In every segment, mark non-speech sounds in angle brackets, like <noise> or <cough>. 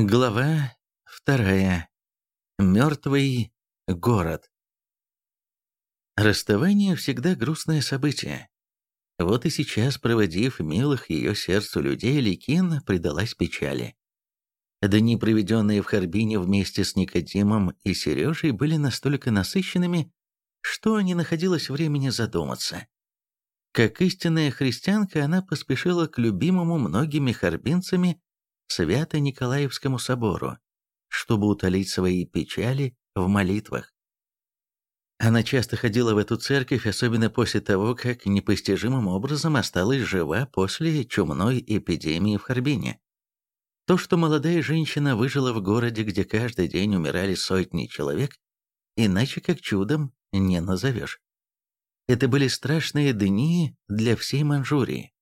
Глава вторая. Мертвый город. Расставание всегда грустное событие. Вот и сейчас, проводив милых ее сердцу людей, Ликин предалась печали. Дни, проведенные в Харбине вместе с Никодимом и Сережей, были настолько насыщенными, что не находилось времени задуматься. Как истинная христианка, она поспешила к любимому многими харбинцами Свято-Николаевскому собору, чтобы утолить свои печали в молитвах. Она часто ходила в эту церковь, особенно после того, как непостижимым образом осталась жива после чумной эпидемии в Харбине. То, что молодая женщина выжила в городе, где каждый день умирали сотни человек, иначе как чудом не назовешь. Это были страшные дни для всей Манчжурии.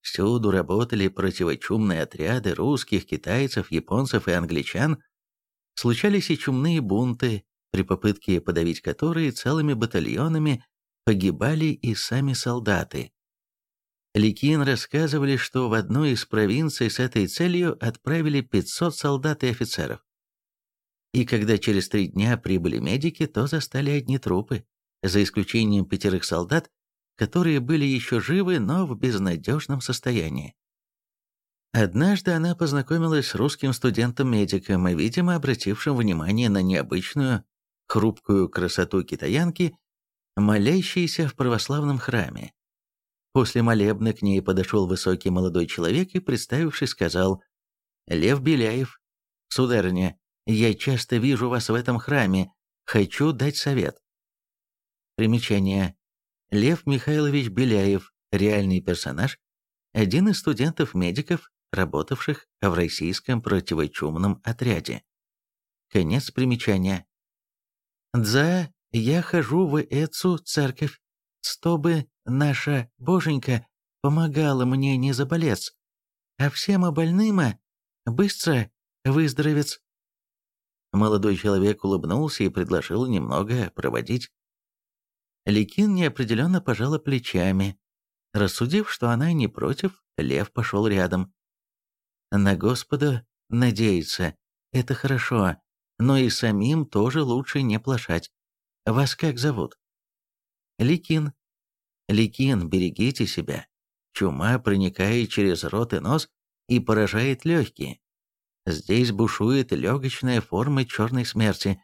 Всюду работали противочумные отряды русских, китайцев, японцев и англичан. Случались и чумные бунты, при попытке подавить которые целыми батальонами погибали и сами солдаты. Ликин рассказывали, что в одну из провинций с этой целью отправили 500 солдат и офицеров. И когда через три дня прибыли медики, то застали одни трупы, за исключением пятерых солдат, которые были еще живы, но в безнадежном состоянии. Однажды она познакомилась с русским студентом-медиком и, видимо, обратившим внимание на необычную, хрупкую красоту китаянки, молящейся в православном храме. После молебна к ней подошел высокий молодой человек и, представившись, сказал «Лев Беляев, сударыня, я часто вижу вас в этом храме, хочу дать совет». Примечание. Лев Михайлович Беляев, реальный персонаж, один из студентов-медиков, работавших в российском противочумном отряде. Конец примечания. «Дza, я хожу в Эцу церковь, чтобы наша боженька помогала мне не заболеть, а всем больным быстро выздоровец». Молодой человек улыбнулся и предложил немного проводить. Ликин неопределенно пожала плечами. Рассудив, что она не против, лев пошел рядом. На Господа надеяться — это хорошо, но и самим тоже лучше не плашать. Вас как зовут? Ликин. Ликин, берегите себя. Чума проникает через рот и нос и поражает легкие. Здесь бушует легочная форма черной смерти,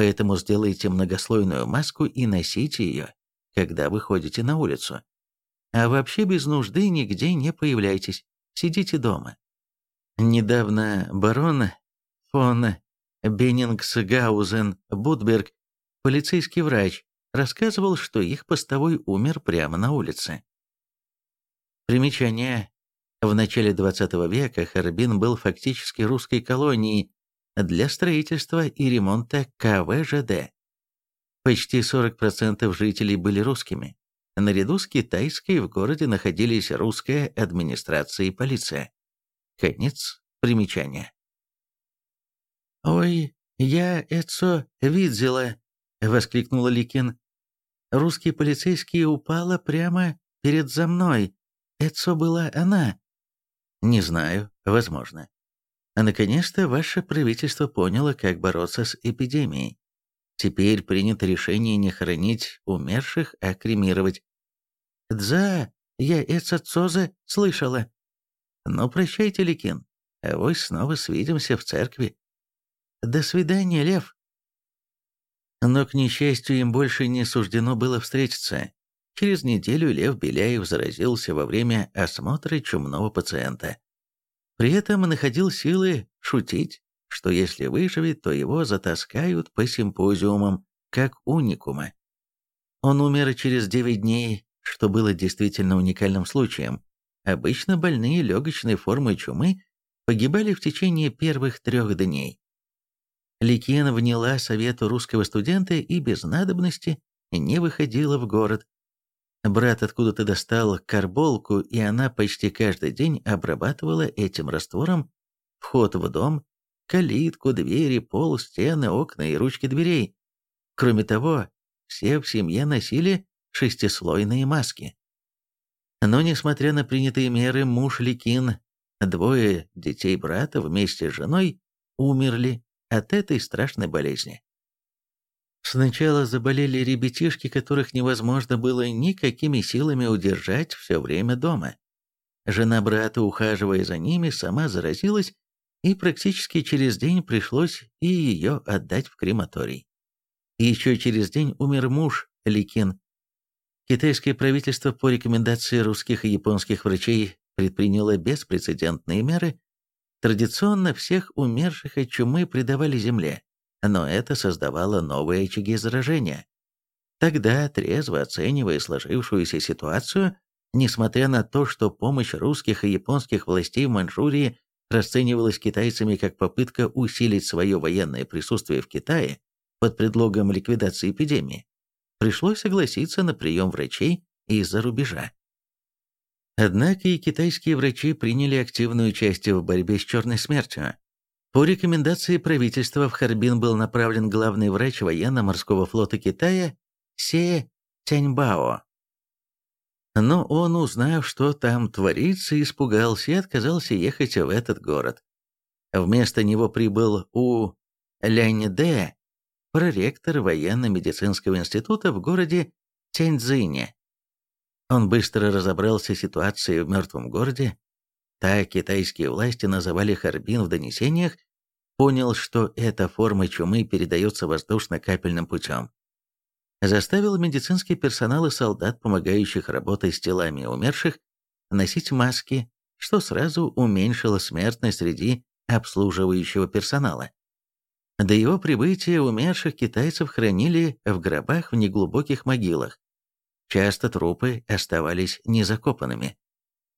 Поэтому сделайте многослойную маску и носите ее, когда выходите на улицу. А вообще без нужды нигде не появляйтесь, сидите дома. Недавно барон фон Беннингсгаузен Будберг, полицейский врач, рассказывал, что их постовой умер прямо на улице. Примечание. В начале XX века Харбин был фактически русской колонией, для строительства и ремонта КВЖД. Почти 40% жителей были русскими. Наряду с китайской в городе находились русская администрация и полиция. Конец примечания. «Ой, я это видела!» — воскликнула Ликин. «Русский полицейский упала прямо перед за мной. Это была она». «Не знаю, возможно. А наконец-то ваше правительство поняло, как бороться с эпидемией. Теперь принято решение не хоронить умерших, а кремировать. «Дза, я это цоза слышала». «Ну, прощайте, Ликин, а вы снова свидимся в церкви». «До свидания, Лев». Но, к несчастью, им больше не суждено было встретиться. Через неделю Лев Беляев заразился во время осмотра чумного пациента. При этом находил силы шутить, что если выживет, то его затаскают по симпозиумам, как уникума. Он умер через 9 дней, что было действительно уникальным случаем. Обычно больные легочной формой чумы погибали в течение первых трех дней. Ликин вняла совету русского студента и без надобности не выходила в город, Брат откуда-то достал карболку, и она почти каждый день обрабатывала этим раствором вход в дом, калитку, двери, пол, стены, окна и ручки дверей. Кроме того, все в семье носили шестислойные маски. Но, несмотря на принятые меры, муж Ликин, двое детей брата вместе с женой умерли от этой страшной болезни. Сначала заболели ребятишки, которых невозможно было никакими силами удержать все время дома. Жена брата, ухаживая за ними, сама заразилась, и практически через день пришлось и ее отдать в крематорий. Еще через день умер муж Ликин. Китайское правительство по рекомендации русских и японских врачей предприняло беспрецедентные меры. Традиционно всех умерших от чумы предавали земле, но это создавало новые очаги заражения. Тогда, трезво оценивая сложившуюся ситуацию, несмотря на то, что помощь русских и японских властей в Маньчжурии расценивалась китайцами как попытка усилить свое военное присутствие в Китае под предлогом ликвидации эпидемии, пришлось согласиться на прием врачей из-за рубежа. Однако и китайские врачи приняли активное участие в борьбе с черной смертью. По рекомендации правительства в Харбин был направлен главный врач военно-морского флота Китая Се Тяньбао. Но он, узнав, что там творится, испугался и отказался ехать в этот город. Вместо него прибыл У Ляньде, проректор военно-медицинского института в городе Тяньцзине. Он быстро разобрался с ситуацией в мертвом городе, так китайские власти называли Харбин в донесениях, понял, что эта форма чумы передается воздушно-капельным путем. Заставил медицинский персонал и солдат, помогающих работать с телами умерших, носить маски, что сразу уменьшило смертность среди обслуживающего персонала. До его прибытия умерших китайцев хранили в гробах в неглубоких могилах. Часто трупы оставались незакопанными.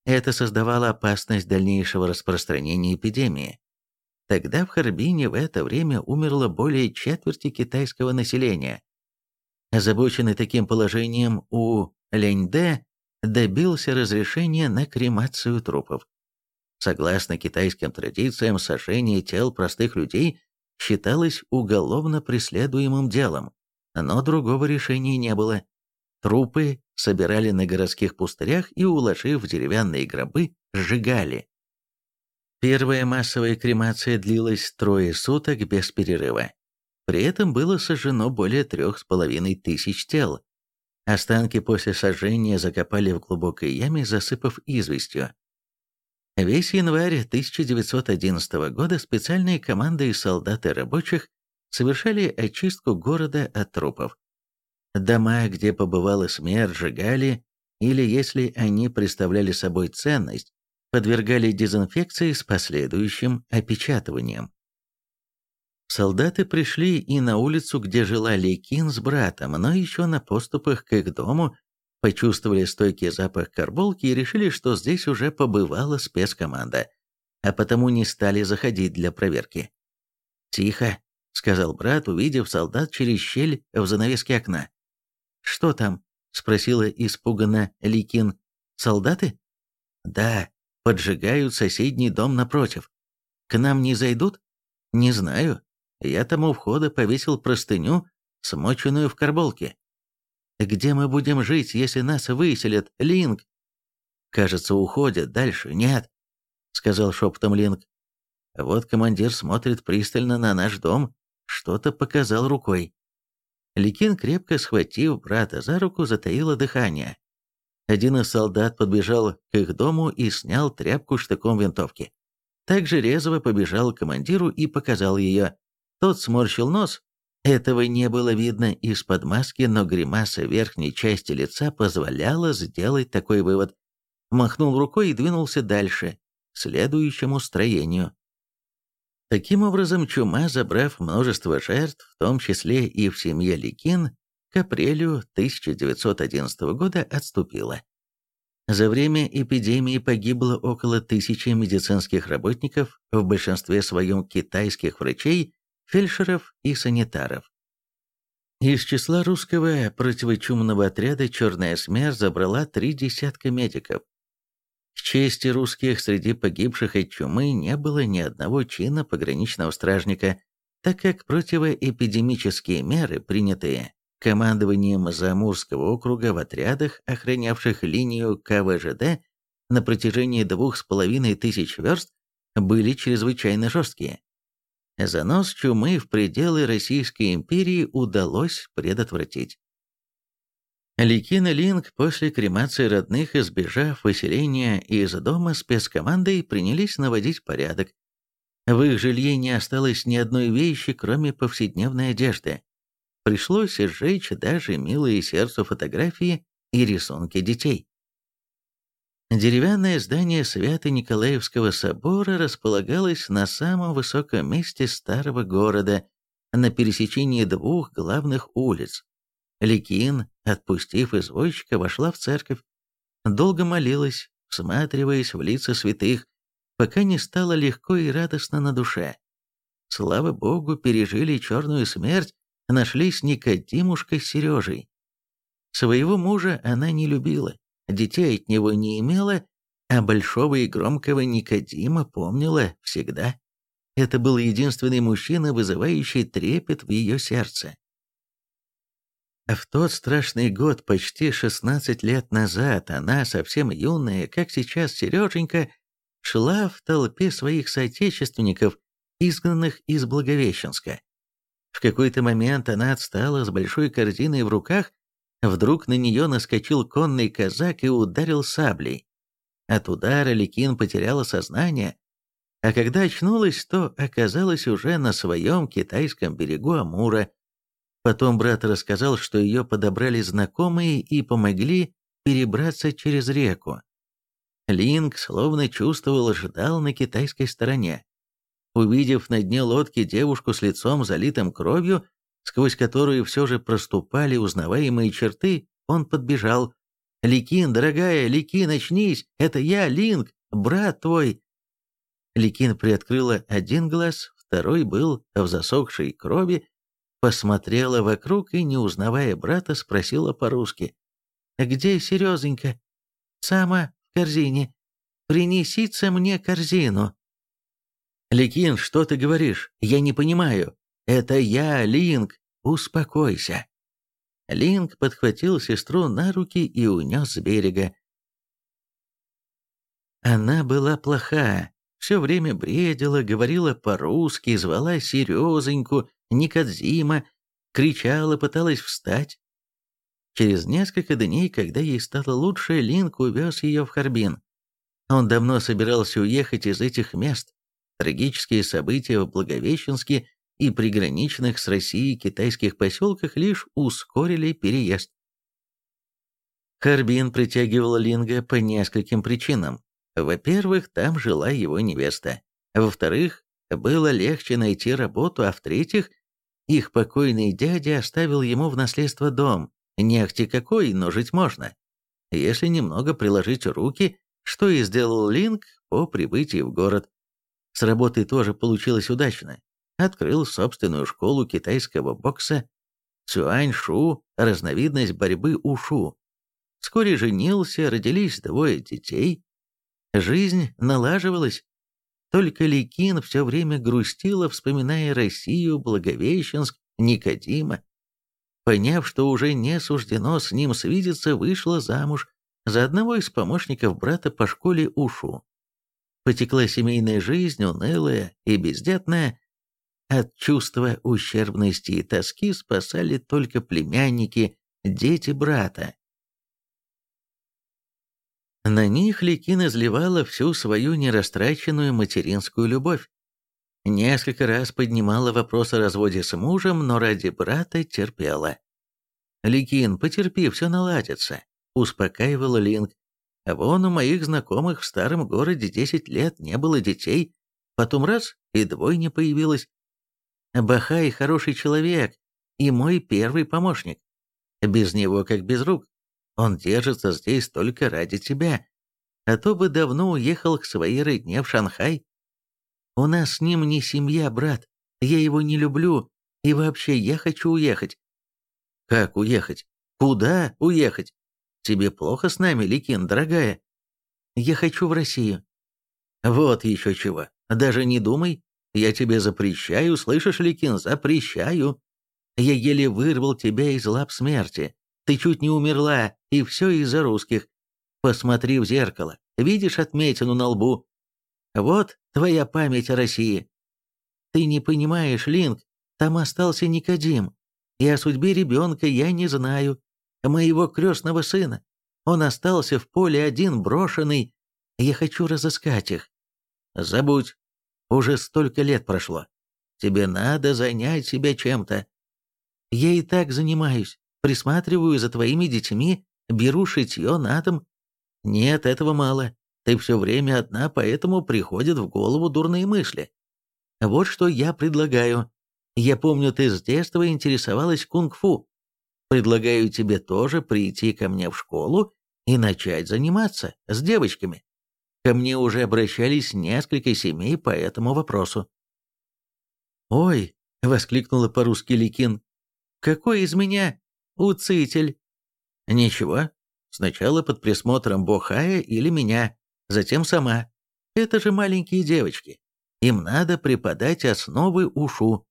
Это создавало опасность дальнейшего распространения эпидемии. Тогда в Харбине в это время умерло более четверти китайского населения. Озабоченный таким положением у Ляньде добился разрешения на кремацию трупов. Согласно китайским традициям, сожжение тел простых людей считалось уголовно преследуемым делом, но другого решения не было. Трупы собирали на городских пустырях и, уложив в деревянные гробы, сжигали. Первая массовая кремация длилась трое суток без перерыва. При этом было сожжено более трех с половиной тысяч тел. Останки после сожжения закопали в глубокой яме, засыпав известью. Весь январь 1911 года специальные команды и солдаты рабочих совершали очистку города от трупов. Дома, где побывала смерть, сжигали, или если они представляли собой ценность, подвергали дезинфекции с последующим опечатыванием. Солдаты пришли и на улицу, где жила Лейкин с братом, но еще на поступах к их дому почувствовали стойкий запах карболки и решили, что здесь уже побывала спецкоманда, а потому не стали заходить для проверки. «Тихо», — сказал брат, увидев солдат через щель в занавеске окна. «Что там?» — спросила испуганно Ликин. «Солдаты?» «Да, поджигают соседний дом напротив. К нам не зайдут?» «Не знаю. Я тому у входа повесил простыню, смоченную в карболке. Где мы будем жить, если нас выселят, Линк? Кажется, уходят. Дальше нет, сказал шепотом Линк. Вот командир смотрит пристально на наш дом, что-то показал рукой. Ликин, крепко схватив брата за руку, затаило дыхание. Один из солдат подбежал к их дому и снял тряпку штыком винтовки. Также резво побежал к командиру и показал ее. Тот сморщил нос, этого не было видно из-под маски, но гримаса верхней части лица позволяла сделать такой вывод. Махнул рукой и двинулся дальше, следующему строению. Таким образом, чума, забрав множество жертв, в том числе и в семье Ликин, к апрелю 1911 года отступила. За время эпидемии погибло около тысячи медицинских работников, в большинстве своем китайских врачей фельдшеров и санитаров. Из числа русского противочумного отряда «Черная смерть» забрала три десятка медиков. В чести русских среди погибших от чумы не было ни одного чина пограничного стражника, так как противоэпидемические меры, принятые командованием Замурского округа в отрядах, охранявших линию КВЖД на протяжении двух с половиной тысяч верст, были чрезвычайно жесткие. занос чумы в пределы Российской империи удалось предотвратить. Ликин и после кремации родных, избежав выселения из дома спецкомандой, принялись наводить порядок. В их жилье не осталось ни одной вещи, кроме повседневной одежды. Пришлось сжечь даже милые сердцу фотографии и рисунки детей. Деревянное здание Свято-Николаевского собора располагалось на самом высоком месте старого города, на пересечении двух главных улиц. Ликин, отпустив извозчика, вошла в церковь, долго молилась, всматриваясь в лица святых, пока не стало легко и радостно на душе. Слава Богу, пережили черную смерть, нашлись Никодимушка с Сережей. Своего мужа она не любила, детей от него не имела, а большого и громкого Никодима помнила всегда. Это был единственный мужчина, вызывающий трепет в ее сердце. В тот страшный год, почти 16 лет назад, она, совсем юная, как сейчас Сереженька, шла в толпе своих соотечественников, изгнанных из Благовещенска. В какой-то момент она отстала с большой корзиной в руках Вдруг на нее наскочил конный казак и ударил саблей. От удара Ликин потеряла сознание, а когда очнулась, то оказалась уже на своем китайском берегу Амура. Потом брат рассказал, что ее подобрали знакомые и помогли перебраться через реку. Линк, словно чувствовал, ждал на китайской стороне. Увидев на дне лодки девушку с лицом залитым кровью, сквозь которую все же проступали узнаваемые черты, он подбежал. «Ликин, дорогая, Ликин, очнись! Это я, Линк, брат твой!» Ликин приоткрыла один глаз, второй был в засохшей крови, посмотрела вокруг и, не узнавая брата, спросила по-русски. «Где Серезонька?» «Сама в корзине. Принесите мне корзину». «Ликин, что ты говоришь? Я не понимаю». «Это я, Линк! Успокойся!» Линк подхватил сестру на руки и унес с берега. Она была плоха, все время бредила, говорила по-русски, звала Серезоньку, Никодзима, кричала, пыталась встать. Через несколько дней, когда ей стало лучше, Линк увез ее в Харбин. Он давно собирался уехать из этих мест. Трагические события в Благовещенске и приграничных с Россией китайских поселках лишь ускорили переезд. Харбин притягивал Линга по нескольким причинам. Во-первых, там жила его невеста. Во-вторых, было легче найти работу, а в-третьих, их покойный дядя оставил ему в наследство дом. Не ахти какой, но жить можно. Если немного приложить руки, что и сделал Линг по прибытии в город. С работой тоже получилось удачно открыл собственную школу китайского бокса Цюань-Шу, разновидность борьбы Ушу. Вскоре женился, родились двое детей. Жизнь налаживалась. Только Ликин все время грустила, вспоминая Россию, Благовещенск, Никодима. Поняв, что уже не суждено с ним свидеться, вышла замуж за одного из помощников брата по школе Ушу. Потекла семейная жизнь, унылая и бездетная, от чувства ущербности и тоски спасали только племянники, дети брата. На них Ликин изливала всю свою нерастраченную материнскую любовь. Несколько раз поднимала вопрос о разводе с мужем, но ради брата терпела. «Ликин, потерпи, все наладится», — успокаивала Линк. «Вон у моих знакомых в старом городе десять лет не было детей, потом раз — и двойня появилась. Бахай хороший человек и мой первый помощник. Без него как без рук. Он держится здесь только ради тебя. А то бы давно уехал к своей родне в Шанхай. У нас с ним не семья, брат. Я его не люблю. И вообще, я хочу уехать. Как уехать? Куда уехать? Тебе плохо с нами, Ликин, дорогая? Я хочу в Россию. Вот еще чего. Даже не думай. Я тебе запрещаю, слышишь, Ликин, запрещаю. Я еле вырвал тебя из лап смерти. Ты чуть не умерла, и все из-за русских. Посмотри в зеркало, видишь отметину на лбу? Вот твоя память о России. Ты не понимаешь, Линк, там остался Никодим, и о судьбе ребенка я не знаю, моего крестного сына. Он остался в поле один, брошенный. Я хочу разыскать их. Забудь, уже столько лет прошло. Тебе надо занять себя чем-то. Я и так занимаюсь, присматриваю за твоими детьми, беру шитье на дом. Нет, этого мало. Ты все время одна, поэтому приходят в голову дурные мысли. Вот что я предлагаю. Я помню, ты с детства интересовалась кунг-фу. Предлагаю тебе тоже прийти ко мне в школу и начать заниматься с девочками. Ко мне уже обращались несколько семей по этому вопросу. «Ой!» — воскликнула по-русски Ликин. «Какой из меня уцитель?» «Ничего. Сначала под присмотром Бохая или меня, затем сама. Это же маленькие девочки. Им надо преподать основы ушу».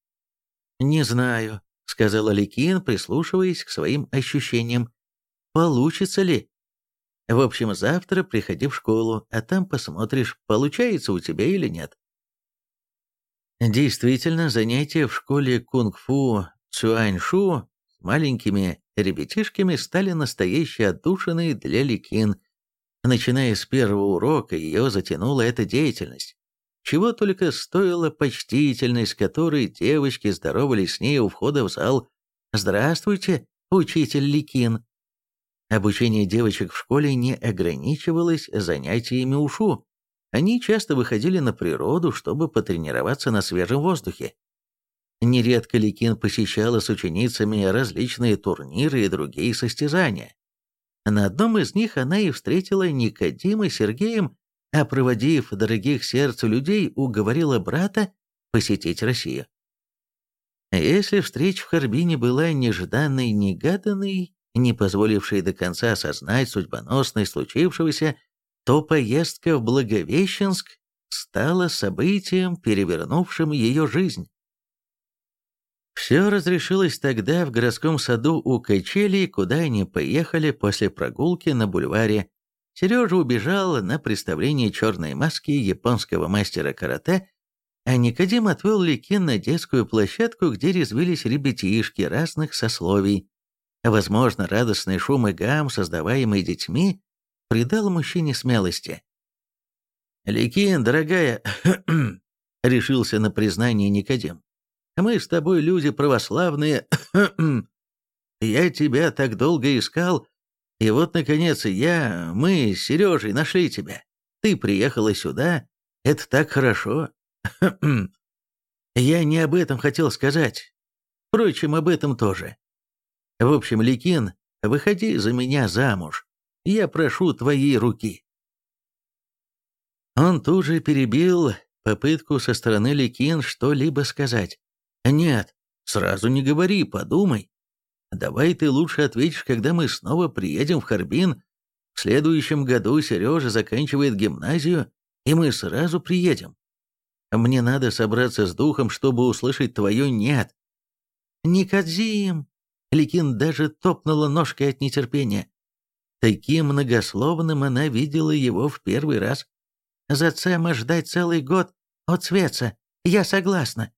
«Не знаю», — сказала Ликин, прислушиваясь к своим ощущениям. «Получится ли?» В общем, завтра приходи в школу, а там посмотришь, получается у тебя или нет. Действительно, занятия в школе кунг-фу Цюаньшу с маленькими ребятишками стали настоящей отдушиной для Ликин. Начиная с первого урока ее затянула эта деятельность. Чего только стоила почтительность, которой девочки здоровались с ней у входа в зал. «Здравствуйте, учитель Ликин!» Обучение девочек в школе не ограничивалось занятиями ушу. Они часто выходили на природу, чтобы потренироваться на свежем воздухе. Нередко Ликин посещала с ученицами различные турниры и другие состязания. На одном из них она и встретила Никодима Сергеем, а проводив дорогих сердцу людей, уговорила брата посетить Россию. Если встреча в Харбине была нежданной, негаданной, не позволившей до конца осознать судьбоносность случившегося, то поездка в Благовещенск стала событием, перевернувшим ее жизнь. Все разрешилось тогда в городском саду у качелей, куда они поехали после прогулки на бульваре. Сережа убежал на представление черной маски японского мастера карате, а Никодим отвел Ликин на детскую площадку, где резвились ребятишки разных сословий. Возможно, радостный шум и гам, создаваемый детьми, придал мужчине смелости. «Ликин, дорогая», <clears throat> — решился на признание Никодим, — «мы с тобой люди православные, <coughs> я тебя так долго искал, и вот, наконец, я, мы с Сережей нашли тебя. Ты приехала сюда, это так хорошо. <coughs> Я не об этом хотел сказать. Впрочем, об этом тоже. В общем, Ликин, выходи за меня замуж. Я прошу твоей руки». Он тут же перебил попытку со стороны Ликин что-либо сказать. «Нет, сразу не говори, подумай. Давай ты лучше ответишь, когда мы снова приедем в Харбин. В следующем году Сережа заканчивает гимназию, и мы сразу приедем. Мне надо собраться с духом, чтобы услышать твое «нет». «Никодзим!» Ликин даже топнула ножкой от нетерпения. Таким многословным она видела его в первый раз. «За Цема ждать целый год от Светца. Я согласна».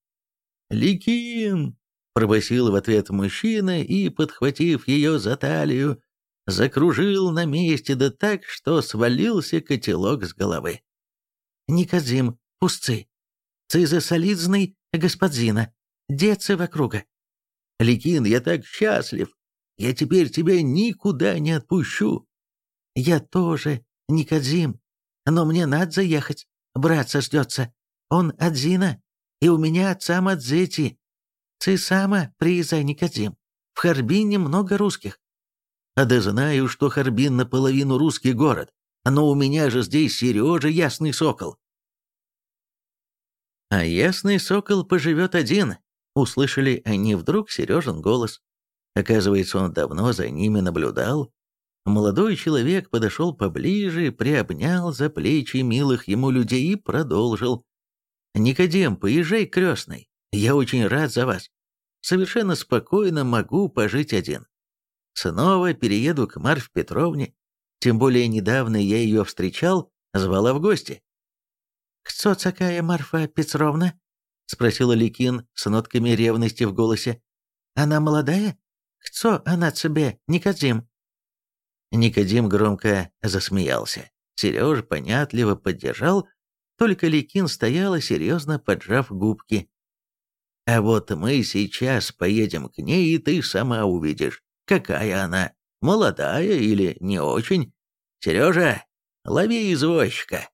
«Ликин!» — пробасил в ответ мужчина и, подхватив ее за талию, закружил на месте да так, что свалился котелок с головы. «Никодзим, пусцы. Циза солидзный господзина. Децы вокруга. Ликин, я так счастлив. Я теперь тебя никуда не отпущу. Я тоже, Никодзим. Но мне надо заехать. Братца ждется. Он от Зина, и у меня отца Мадзети. Ты сама приезжай, Никодзим. В Харбине много русских. А да знаю, что Харбин наполовину русский город. Но у меня же здесь Сережа Ясный Сокол. А Ясный Сокол поживет один, Услышали они вдруг Сережин голос. Оказывается, он давно за ними наблюдал. Молодой человек подошел поближе, приобнял за плечи милых ему людей и продолжил. «Никодим, поезжай, крестный, я очень рад за вас. Совершенно спокойно могу пожить один. Снова перееду к Марфе Петровне, тем более недавно я ее встречал, звала в гости». «Кто такая Марфа Петровна?» — спросила Ликин с нотками ревности в голосе. «Она молодая? Кто она тебе, Никодим?» Никодим громко засмеялся. Сереж понятливо поддержал, только Ликин стояла, серьезно поджав губки. «А вот мы сейчас поедем к ней, и ты сама увидишь, какая она, молодая или не очень. Сережа, лови извозчика!»